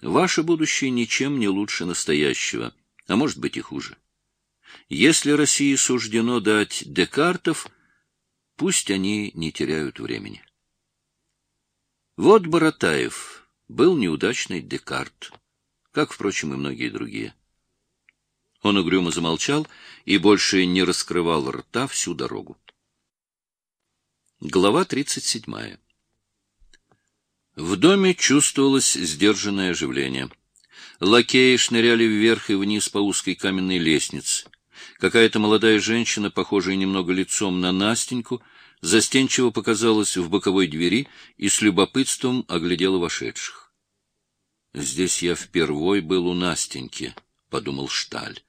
Ваше будущее ничем не лучше настоящего, а может быть и хуже. Если России суждено дать Декартов, пусть они не теряют времени. Вот Боротаев был неудачный Декарт, как, впрочем, и многие другие. Он угрюмо замолчал и больше не раскрывал рта всю дорогу. Глава 37. В доме чувствовалось сдержанное оживление. Лакеи шныряли вверх и вниз по узкой каменной лестнице. Какая-то молодая женщина, похожая немного лицом на Настеньку, застенчиво показалась в боковой двери и с любопытством оглядела вошедших. «Здесь я впервой был у Настеньки», — подумал Шталь.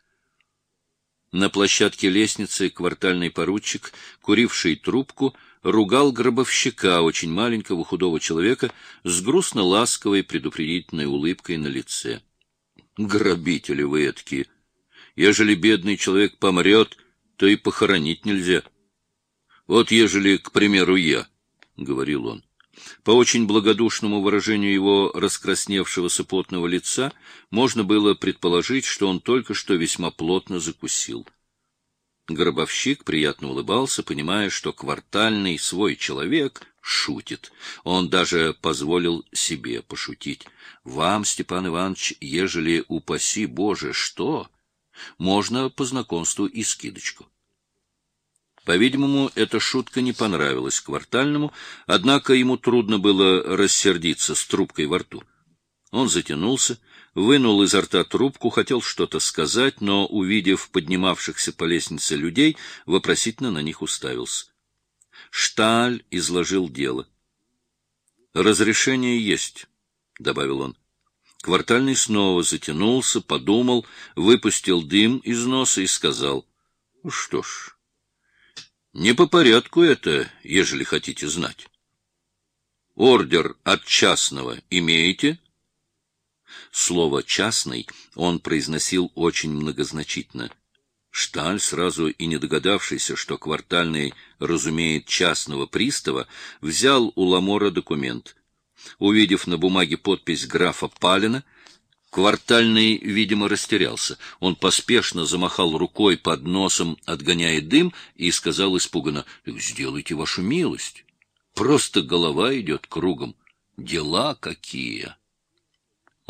На площадке лестницы квартальный поручик, куривший трубку, ругал гробовщика, очень маленького худого человека, с грустно-ласковой предупредительной улыбкой на лице. «Грабители вы эткие! Ежели бедный человек помрет, то и похоронить нельзя. Вот ежели, к примеру, я, — говорил он. По очень благодушному выражению его раскрасневшегося потного лица можно было предположить, что он только что весьма плотно закусил. Гробовщик приятно улыбался, понимая, что квартальный свой человек шутит. Он даже позволил себе пошутить. «Вам, Степан Иванович, ежели упаси Боже, что? Можно по знакомству и скидочку». По-видимому, эта шутка не понравилась квартальному, однако ему трудно было рассердиться с трубкой во рту. Он затянулся, вынул изо рта трубку, хотел что-то сказать, но, увидев поднимавшихся по лестнице людей, вопросительно на них уставился. Шталь изложил дело. «Разрешение есть», — добавил он. Квартальный снова затянулся, подумал, выпустил дым из носа и сказал, «Ну что ж, не по порядку это, ежели хотите знать. Ордер от частного имеете?» Слово «частный» он произносил очень многозначительно. Шталь, сразу и не догадавшийся, что квартальный разумеет частного пристава, взял у Ламора документ. Увидев на бумаге подпись графа Палина, Квартальный, видимо, растерялся. Он поспешно замахал рукой под носом, отгоняя дым, и сказал испуганно, — Сделайте вашу милость. Просто голова идет кругом. Дела какие!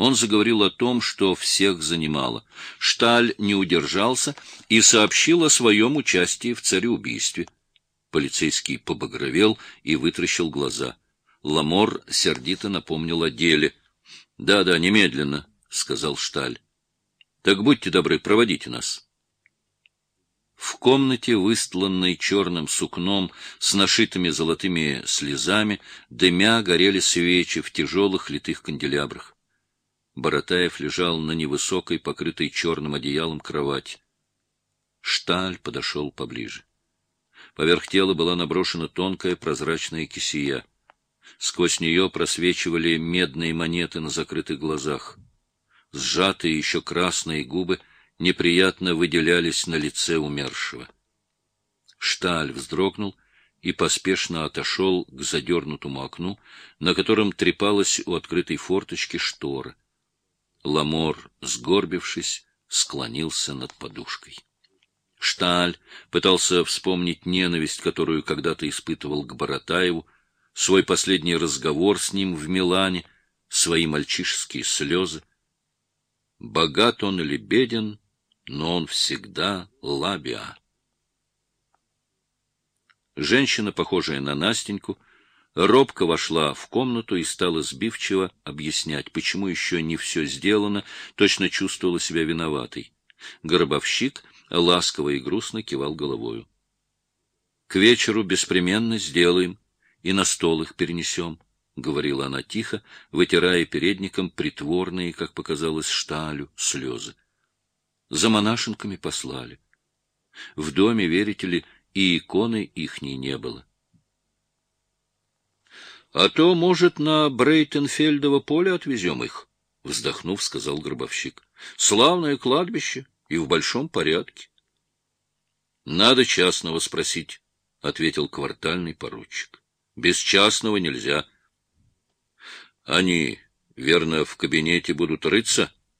Он заговорил о том, что всех занимало. Шталь не удержался и сообщил о своем участии в цареубийстве. Полицейский побагровел и вытращил глаза. Ламор сердито напомнил о деле. «Да, — Да-да, немедленно, — сказал Шталь. — Так будьте добры, проводите нас. В комнате, выстланной черным сукном с нашитыми золотыми слезами, дымя горели свечи в тяжелых литых канделябрах. Боротаев лежал на невысокой, покрытой черным одеялом кровати. Шталь подошел поближе. Поверх тела была наброшена тонкая прозрачная кисия. Сквозь нее просвечивали медные монеты на закрытых глазах сжатые еще красные губы неприятно выделялись на лице умершего. Шталь вздрогнул и поспешно отошел к задернутому окну, на котором трепалась у открытой форточки штора. Ламор, сгорбившись, склонился над подушкой. Шталь пытался вспомнить ненависть, которую когда-то испытывал к Баратаеву, свой последний разговор с ним в Милане, свои мальчишеские слезы. Богат он или беден, но он всегда лабиа. Женщина, похожая на Настеньку, робко вошла в комнату и стала сбивчиво объяснять, почему еще не все сделано, точно чувствовала себя виноватой. Гробовщик ласково и грустно кивал головою. — К вечеру беспременно сделаем и на стол их перенесем. — говорила она тихо, вытирая передником притворные, как показалось Шталю, слезы. За монашенками послали. В доме, верите ли, и иконы ихней не было. — А то, может, на Брейтенфельдово поле отвезем их? — вздохнув, сказал гробовщик. — Славное кладбище и в большом порядке. — Надо частного спросить, — ответил квартальный поручик. — Без частного нельзя. — они Верно, в кабинете будут рыться?